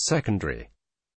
secondary.